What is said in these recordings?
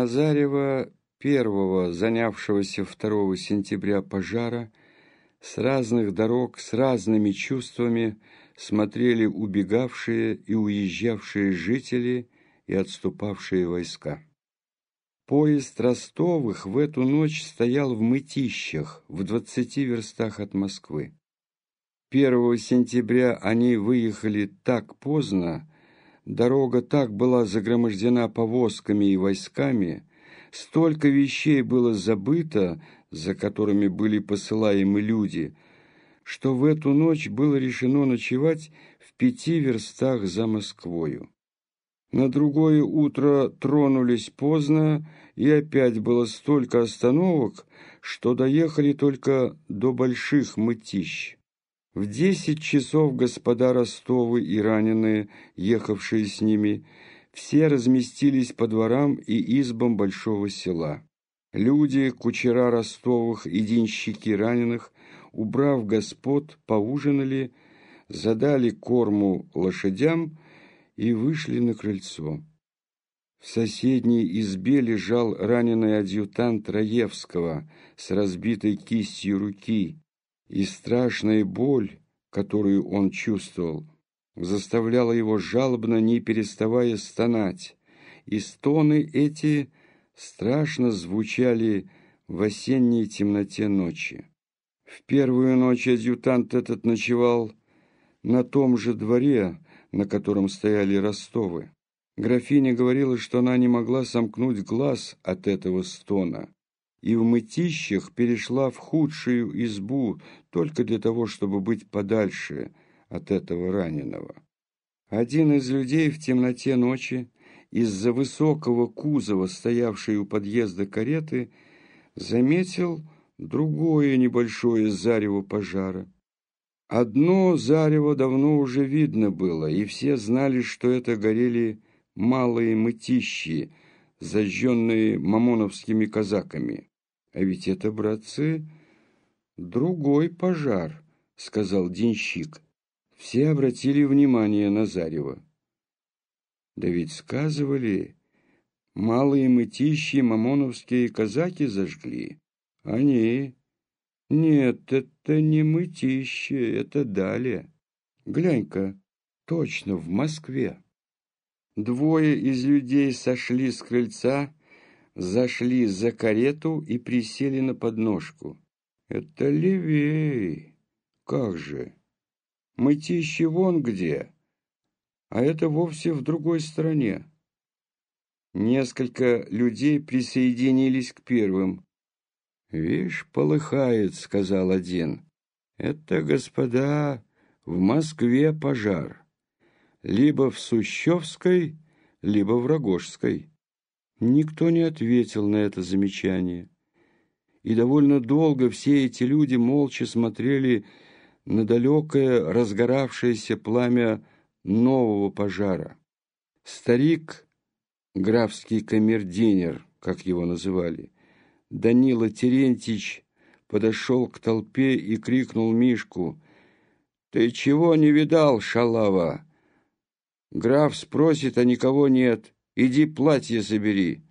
Назарева, первого, занявшегося 2 сентября пожара, с разных дорог, с разными чувствами смотрели убегавшие и уезжавшие жители и отступавшие войска. Поезд Ростовых в эту ночь стоял в Мытищах, в двадцати верстах от Москвы. 1 сентября они выехали так поздно, дорога так была загромождена повозками и войсками, столько вещей было забыто, за которыми были посылаемы люди, что в эту ночь было решено ночевать в пяти верстах за Москвою. На другое утро тронулись поздно, и опять было столько остановок, что доехали только до больших мытищ. В десять часов господа Ростовы и раненые, ехавшие с ними, все разместились по дворам и избам большого села. Люди, кучера Ростовых и денщики раненых, убрав господ, поужинали, задали корму лошадям и вышли на крыльцо. В соседней избе лежал раненый адъютант Раевского с разбитой кистью руки, и страшная боль, которую он чувствовал, заставляла его жалобно, не переставая стонать, и стоны эти страшно звучали в осенней темноте ночи. В первую ночь адъютант этот ночевал на том же дворе, на котором стояли Ростовы. Графиня говорила, что она не могла сомкнуть глаз от этого стона, и в мытищах перешла в худшую избу только для того, чтобы быть подальше от этого раненого. Один из людей в темноте ночи из-за высокого кузова, стоявшей у подъезда кареты, заметил другое небольшое зарево пожара. Одно зарево давно уже видно было, и все знали, что это горели малые мытищи, зажженные мамоновскими казаками. А ведь это, братцы, другой пожар, сказал денщик. Все обратили внимание на зарево. Да ведь сказывали, малые мытищи мамоновские казаки зажгли. Они... Нет, это не мытище, это далее. Глянь-ка, точно, в Москве. Двое из людей сошли с крыльца, зашли за карету и присели на подножку. Это левей. Как же? Мытище вон где, а это вовсе в другой стороне. Несколько людей присоединились к первым. «Вишь, полыхает», — сказал один. «Это, господа, в Москве пожар. Либо в Сущевской, либо в Рогожской». Никто не ответил на это замечание. И довольно долго все эти люди молча смотрели на далекое разгоравшееся пламя нового пожара. Старик, графский камердинер, как его называли, Данила Терентьевич подошел к толпе и крикнул Мишку. «Ты чего не видал, шалава? Граф спросит, а никого нет. Иди платье забери».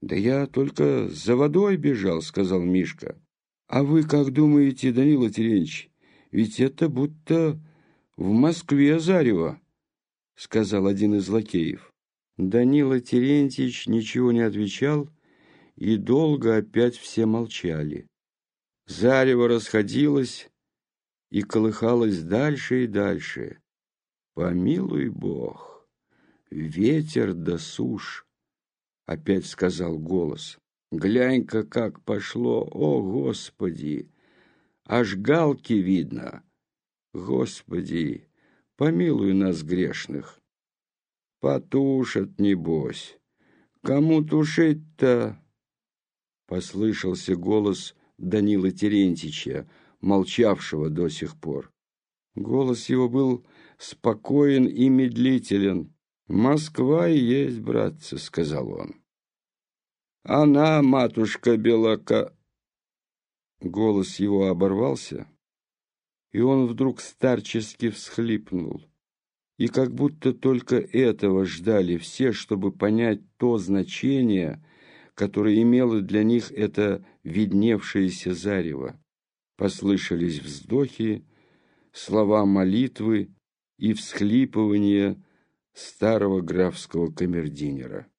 «Да я только за водой бежал», — сказал Мишка. «А вы как думаете, Данила Терентьевич, ведь это будто в Москве зарево», — сказал один из лакеев. Данила Терентьевич ничего не отвечал, — и долго опять все молчали. Зарево расходилось и колыхалось дальше и дальше. «Помилуй Бог, ветер да сушь!» — опять сказал голос. «Глянь-ка, как пошло! О, Господи! Аж галки видно! Господи, помилуй нас грешных!» «Потушат, небось! Кому тушить-то?» послышался голос Данила Терентьича, молчавшего до сих пор. Голос его был спокоен и медлителен. «Москва и есть, братцы», — сказал он. «Она, матушка Белака...» Голос его оборвался, и он вдруг старчески всхлипнул. И как будто только этого ждали все, чтобы понять то значение, которое имело для них это видневшееся зарево. Послышались вздохи, слова молитвы и всхлипывания старого графского камердинера.